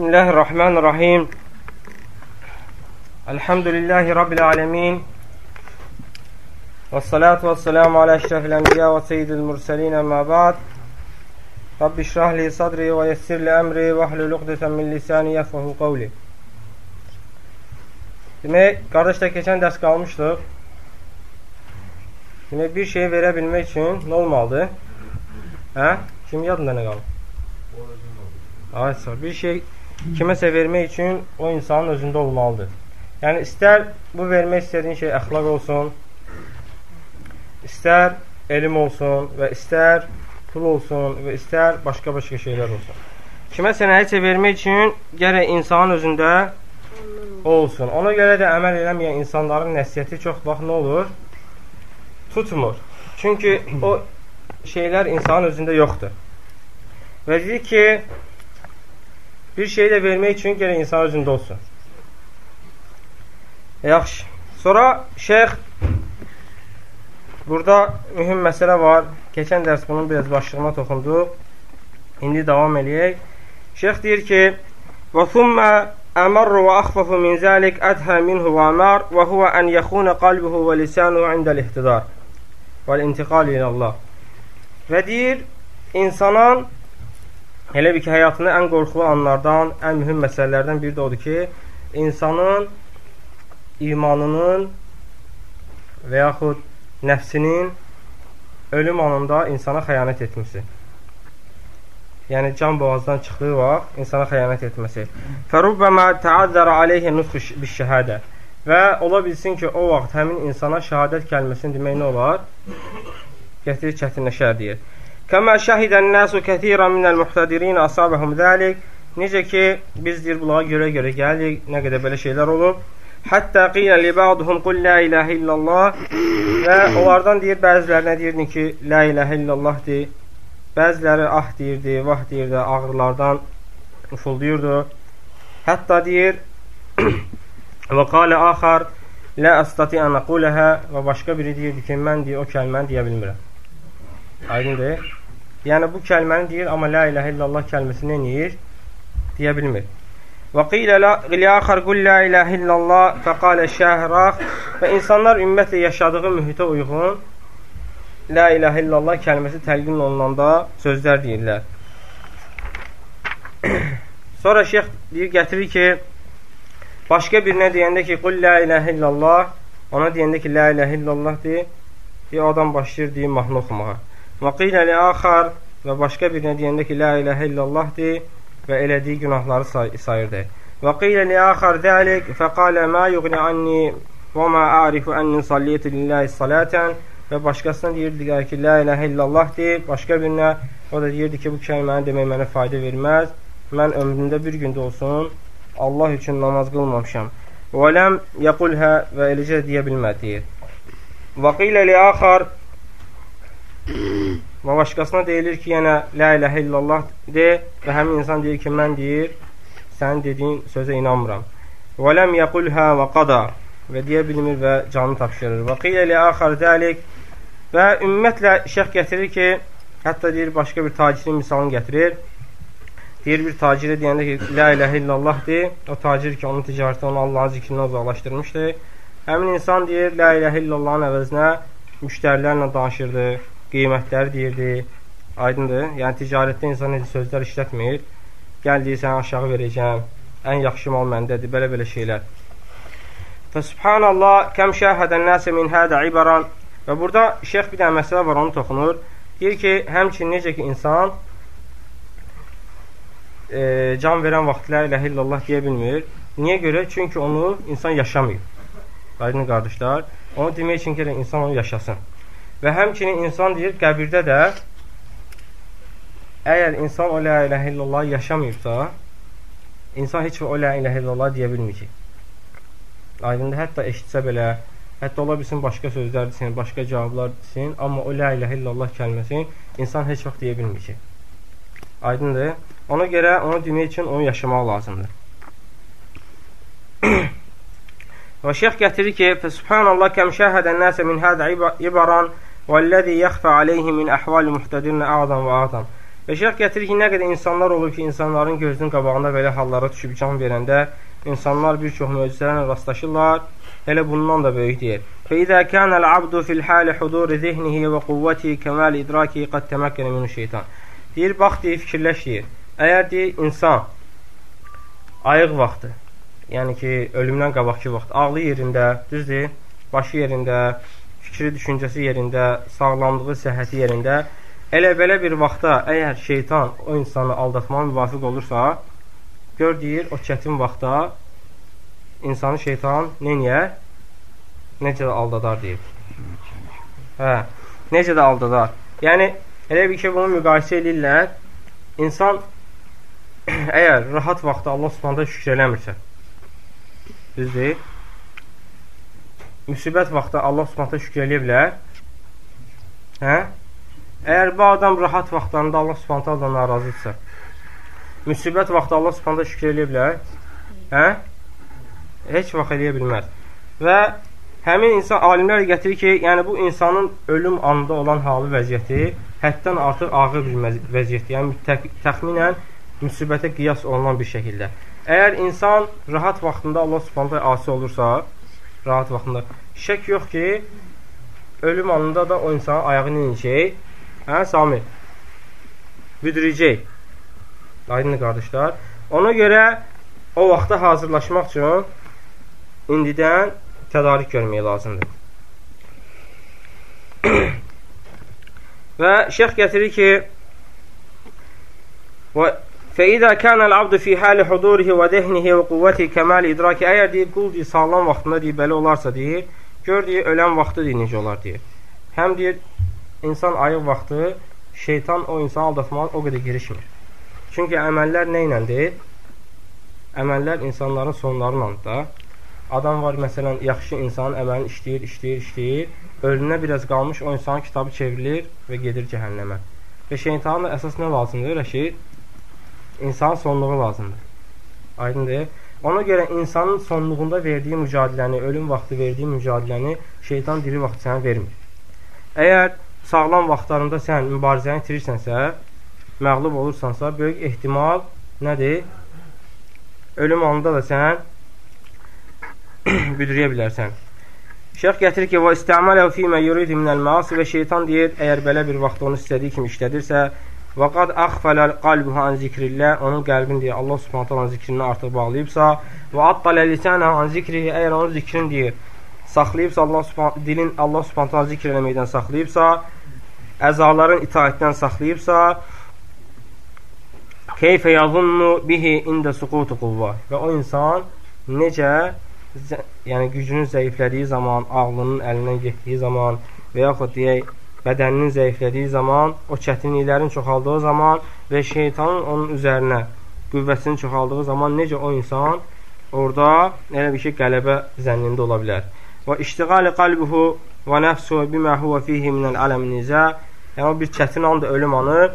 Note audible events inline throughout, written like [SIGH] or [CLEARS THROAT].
Bismillahirrahmanirrahim. Elhamdülillahi Rabbil alemin. Və salatu və selamu alə əşrəfil ənbiya və seyyidil mürsəlin əmmə ba'd. Rabbi şrahli sadri və yessirli əmri və ahlul uqdətən min lisani yəfəhu qavli. Demək, qardaşlar, keçən dərs qalmışdıq. Demək, bir şeyi verə bilmək üçün nə olmalıdır? Hə? Kim yadında nə qalır? Aysa, bir şey kiməsə vermək üçün o insanın özündə olmalıdır. Yəni, istər bu vermək istədiyin şey əxlaq olsun, istər elm olsun və istər pul olsun və istər başqa-başqa şeylər olsun. Kiməsə nəyisə vermək üçün gərək insanın özündə olsun. Ona görə də əməl eləməyən insanların nəsiyyəti çox vaxt nə olur? Tutmur. Çünki o şeylər insanın özündə yoxdur. Və deyir ki, bir şeyi də vermək üçün gələk insan özündə olsun. Yaxşı. Sonra şeyx burada mühüm məsələ var. Keçən dərs bunun biraz başlığına toxunduq. İndi davam eləyək. Şeyx deyir ki: "Və thumma أمر وأخفف من ذلك أدهى منه وأمار وهو أن يخون قلبه ولسانه عند الاhtidar والانتقال إلى Allah. Və deyir, insanın Elə bir ki, həyatında ən qorxulu anlardan, ən mühüm məsələlərdən biri də odur ki, insanın imanının və yaxud nəfsinin ölüm anında insana xəyanət etməsi. Yəni, can boğazdan çıxdığı vaxt insana xəyanət etməsi. Fərubbəmə təazzərə aleyhi nutxu bişşəhədə və ola bilsin ki, o vaxt həmin insana şəhadət kəlməsini demək nə olar? Gətirir, çətinləşər deyir. Kəmə şəhidən nəsu kəthiran minəl muhtadirin asabəhum zəlik. Necə ki, biz deyir, bunlara görə-görə gəlirik, nə qədər belə şeylər olub. Həttə qilə li ba'duhum qul la ilahə illallah və onlardan deyir, bəzilərinə deyirdi ki, la ilahə illallah deyir. Bəziləri ah deyirdi, vah deyirdi, ağrılardan ufulduyurdu. Hətta deyir, və qalə axar, la əstati ən əquləhə və başqa biri deyirdi ki, mən deyir, o kəlməni deyə bilmirəm. Aydındır. Yəni bu kəlməni deyir, amma la ilahə illallah kəlməsini neyir? Deyə bilmir. Və qilə liaxar qul la ilahə illallah fəqalə şəhrax və insanlar ümumiyyətlə yaşadığı mühitə uyğun la ilahə illallah kəlməsi təlqin olunanda sözlər deyirlər. [CLEARS THROAT] Sonra şeyx deyir, gətirir ki, başqa birinə deyəndə ki, qul la ilahə illallah, ona deyəndə ki, la ilahə illallah deyir, bir adam başlayır deyir, mahnı oxumağa. Və qilə li axar və başqa birinə deyəndə ki, la iləhə illallahdir və elədiyi günahları say sayırdı. Və qilə li axar dəlik fəqalə mə yuğni anni və mə a'rifu ənni salliyyəti lillahi salətən və başqasına deyirdi ki, la iləhə illallahdir. Başqa birinə o da deyirdi ki, bu kəlməni demək mənə fayda verməz. Mən ömrümdə bir gündə olsun Allah üçün namaz qılmamışam. Və ləm yəqulhə və eləcə deyə bilmədi. Və qilə li axar Və başqasına deyilir ki, yenə la iləhə illallah de və həmin insan deyir ki, mən deyir, sənin dediyin sözə inanmıram. Və ləm yəqulhə və qada və deyə bilmir və canını tapşırır. Və qilə li axar dəlik və ümumiyyətlə şeyx gətirir ki, hətta deyir, başqa bir tacirin misalını gətirir. Deyir, bir tacirə deyəndə ki, la iləhə illallah de, o tacir ki, onun ticarəti onu Allahın zikrindən uzaqlaşdırmışdı. Həmin insan deyir, la iləhə illallahın əvəzinə müştərilərlə danışırdı qiymətləri deyirdi. Aydındır? Yəni ticarətdə insan necə sözlər işlətmir. Gəl deyir, səni aşağı verəcəm. Ən yaxşı mal məndədir. Belə-belə şeylər. Və subhanallah, kəm şəhədən nəsə min hədə ibaran. Və burada şeyx bir dənə məsələ var, onu toxunur. Deyir ki, həmçin necə ki insan e, can verən vaxtlar ilə illallah deyə bilmir. Niyə görə? Çünki onu insan yaşamayıb. Aydın qardaşlar, onu demək üçün ki, insan onu yaşasın. Və həmçinin insan deyir, qəbirdə də əgər insan o la iləhə illallah yaşamayıbsa, insan heç o la iləhə illallah deyə bilməyəcək. Aydındır, hətta eşitsə belə, hətta ola bilsin başqa sözlər desin, başqa cavablar desin, amma o la iləhə illallah kəlməsini insan heç vaxt deyə bilməyəcək. Aydındır. Ona görə onu demək üçün onu yaşamaq lazımdır. [CLEARS THROAT] Və şeyx gətirir ki, Subhanallah kəm şəhədən nəsə min hədə ibaran وَالَّذِي يَخْفَ عَلَيْهِ مِنْ أَحْوَالِ مُحْتَدِرِنَ أَعْظَمْ وَأَعْظَمْ Və şeyx gətirir ki, nə qədər insanlar olur ki, insanların gözünün qabağında belə hallara düşüb can verəndə insanlar bir çox möcüzələrlə rastlaşırlar. Elə bundan da böyük deyir. فإذا كان العبد في الحال حضور ذهنه وقوته كمال إدراكه قد تمكن من الشيطان. Deyir, bax deyir, fikirləş deyir. Əgər deyir, insan ayıq vaxtı, yəni ki, ölümdən qabaqki vaxt, ağlı yerində, düzdür, başı yerində, fikri, düşüncəsi yerində, sağlamlığı, səhhəti yerində, elə belə bir vaxtda əgər şeytan o insanı aldatmağa müvafiq olursa, gör deyir, o çətin vaxtda insanı şeytan neyniyər? necə də aldadar deyir. Hə, necə də aldadar. Yəni, elə bir ki, bunu müqayisə edirlər. İnsan [CLEARS THROAT] əgər rahat vaxtda Allah subhanədə şükür eləmirsə, düzdür, müsibət vaxtda Allah subhanədə şükür eləyə bilər. Hə? Əgər bu adam rahat vaxtlarında Allah subhanədə da narazıdırsa, müsibət vaxtı Allah subhanədə şükür eləyə bilər. Hə? Heç vaxt eləyə bilməz. Və Həmin insan alimlər gətirir ki, yəni bu insanın ölüm anında olan halı vəziyyəti həddən artıq ağır bir vəziyyətdir. Yəni tək, təxminən müsibətə qiyas olunan bir şəkildə. Əgər insan rahat vaxtında Allah Subhanahu asi olursa, rahat vaxtında şək yox ki, ölüm anında da o insanın ayağı necək? Hə, Sami? Büdürəcək. Aydın qardaşlar. Ona görə o vaxta hazırlaşmaq üçün indidən tədarik görmək lazımdır. [CLEARS THROAT] Və şeyx gətirir ki, فإذا كان العبد في حال حضوره وذهنه وقوته كمال idraki əgər deyir qul deyir sağlam vaxtında deyir belə olarsa deyir gör deyir ölən vaxtı deyir necə olar deyir. Həm deyir insan ayıq vaxtı şeytan o insanı aldatmağa o qədər girişmir. Çünki əməllər nə iləndir? Əməllər insanların sonlarındandır da. Adam var, məsələn, yaxşı insanın əməlini işləyir, işləyir, işləyir. Ölünə biraz qalmış o insanın kitabı çevrilir və gedir cəhənnəmə. Və şeytanın da əsas nə lazımdır, Rəşid? İnsanın sonluğu lazımdır. Aydındır. Ona görə insanın sonluğunda verdiyi mücadiləni, ölüm vaxtı verdiyi mücadiləni şeytan diri vaxt sənə vermir. Əgər sağlam vaxtlarında sən mübarizəni itirirsənsə, məğlub olursansa, böyük ehtimal nədir? Ölüm anında da sən [CLEARS THROAT] büdürəyə bilərsən. Şeyx gətirir ki, və istəmaləhu fīmə yuridu minəl məasi və şeytan deyir, əgər belə bir vaxt onu istədiyi kimi işlədirsə, və qad axfələ qalbuhu an zikrillah, onun qəlbini deyir, Allah subhanət olan zikrini artıq bağlayıbsa, və addalə lisənə an zikrihi, əgər onun zikrini deyir, saxlayıbsa, Allah subhanət, dilin Allah subhanət olan zikr eləməkdən saxlayıbsa, əzaların itaətdən saxlayıbsa, keyfə yazunnu bihi ində suqutu quvva və o insan necə yəni gücünün zəiflədiyi zaman, ağlının əlindən getdiyi zaman və yaxud deyək, bədəninin zəiflədiyi zaman, o çətinliklərin çoxaldığı zaman və şeytanın onun üzərinə qüvvəsinin çoxaldığı zaman necə o insan orada elə bir şey qələbə zənnində ola bilər. Və iştiqali qalbuhu və nəfsuhu bimə huve fihi minəl aləmin nizə Yəni, o bir çətin andır, ölüm anı.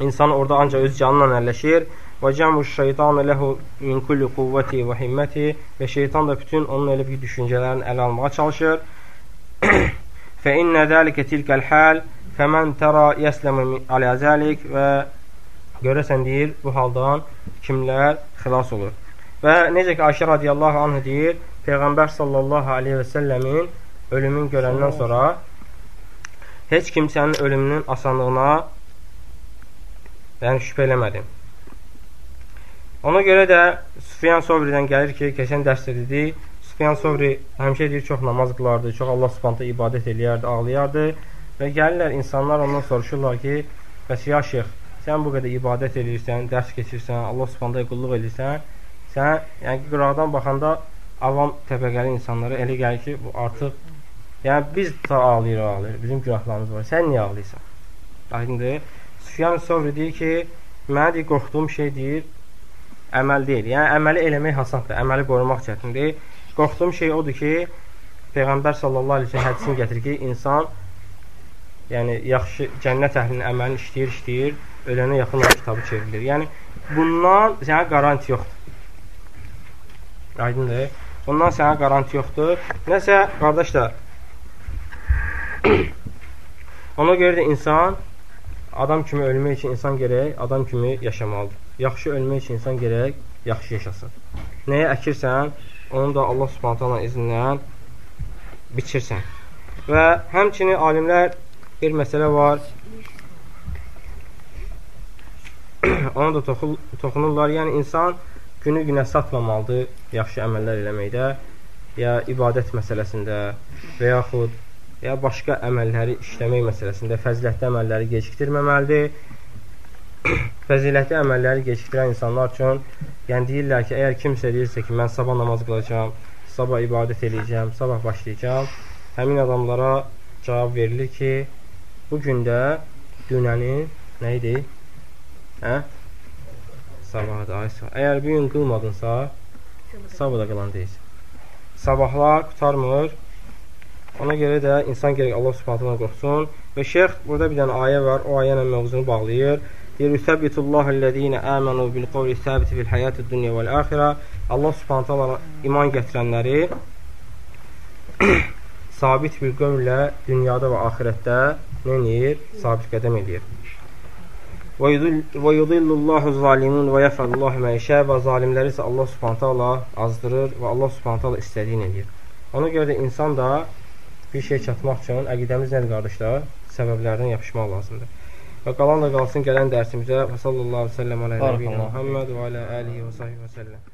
İnsan orada ancaq öz canla əlləşir Və cəmu şeytanı lehu min kulli quvvəti və himməti və şeytan da bütün onun elə bir düşüncələrini ələ almağa çalışır. [CLEARS THROAT] İnnə zəlikə tilkəl həl fəmən tərə yəsləmə alə zəlik və görəsən deyir, bu haldan kimlər xilas olur. Və necə ki, Ayşə radiyallahu anh deyir, Peyğəmbər sallallahu aleyhi və səlləmin ölümün görəndən sonra heç kimsənin ölümünün asanlığına yəni şübhə eləmədim. Ona görə də Sufyan Sovridən gəlir ki, keçən dərsdə dedik, Sufyan Sovri həmişə deyir, çox namaz qılardı, çox Allah subhanətə ibadət eləyərdi, ağlayardı və gəlirlər insanlar ondan soruşurlar ki, bəs ya şeyx, sən bu qədər ibadət eləyirsən, dərs keçirsən, Allah subhanətə qulluq edirsən, sən, yəni ki, qıraqdan baxanda avam təbəqəli insanlara elə gəlir ki, bu artıq, yəni biz da ağlayır, ağlayır, bizim günahlarımız var, sən niyə ağlayırsan? Aydındır. Sufyan Sovri deyir ki, mənə deyir, qorxduğum şey deyir, əməl deyil. Yəni əməli eləmək asandır, əməli qorumaq çətindir. Qorxduğum şey odur ki, Peyğəmbər sallallahu əleyhi və səlləm hədisini gətirir ki, insan yəni yaxşı cənnət əhlinin əməlini işləyir, işləyir, ölənə yaxın olan kitabı çevrilir. Yəni bundan sənə qaranti yoxdur. Aydındır? Bundan sənə qaranti yoxdur. Nəsə, qardaşlar, [CLEARS THROAT] ona görə də insan adam kimi ölmək üçün insan gərək adam kimi yaşamalıdır. Yaxşı ölmək üçün insan gərək yaxşı yaşasın. Nəyə əkirsən, onu da Allah Subhanahu izindən biçirsən. Və həmçinin alimlər bir məsələ var. [CLEARS THROAT] Ona da toxunurlar. Yəni insan günü günə satmamalıdır yaxşı əməllər eləməkdə ya ibadət məsələsində və yaxud ya başqa əməlləri işləmək məsələsində fəzilətli əməlləri gecikdirməməlidir. Fəzilətli əməlləri gecikdirən insanlar üçün yəni deyirlər ki, əgər kimsə deyirsə ki, mən sabah namaz qılacağam, sabah ibadət eləyəcəm, sabah başlayacağam, həmin adamlara cavab verilir ki, bu gündə dünənin nə idi? Hə? Sabahdır, ay sabah. Əgər bir gün qılmadınsa, sabah da qılan deyilsin. Sabahlar qutarmır, Ona görə də insan gərək Allah Subhanahu qorxsun. Və şeyx burada bir dənə ayə var. O ayə ilə mövzunu bağlayır. Deyir: "Yusabbitullahu ellezina amanu bil qawli sabit fil hayatid dunya vel axirah." Allah Subhanahu iman gətirənləri [CLEARS THROAT] sabit bir qövllə dünyada və axirətdə nə edir? Sabit qədəm edir. Və yudillullahu zalimun və yəfəlullahu mə yəşə və zalimləri isə Allah Subhanahu azdırır və Allah Subhanahu istədiyini edir. Ona görə də insan da bir şey çatmaq üçün əqidəmiz nədir qardaşlar? Səbəblərdən yapışmaq lazımdır. Və qalan da qalsın gələn dərsimizə. Və sallallahu əleyhi və səlləm alə nəbiyyina Muhammed və alə alihi və sahbihi və səlləm.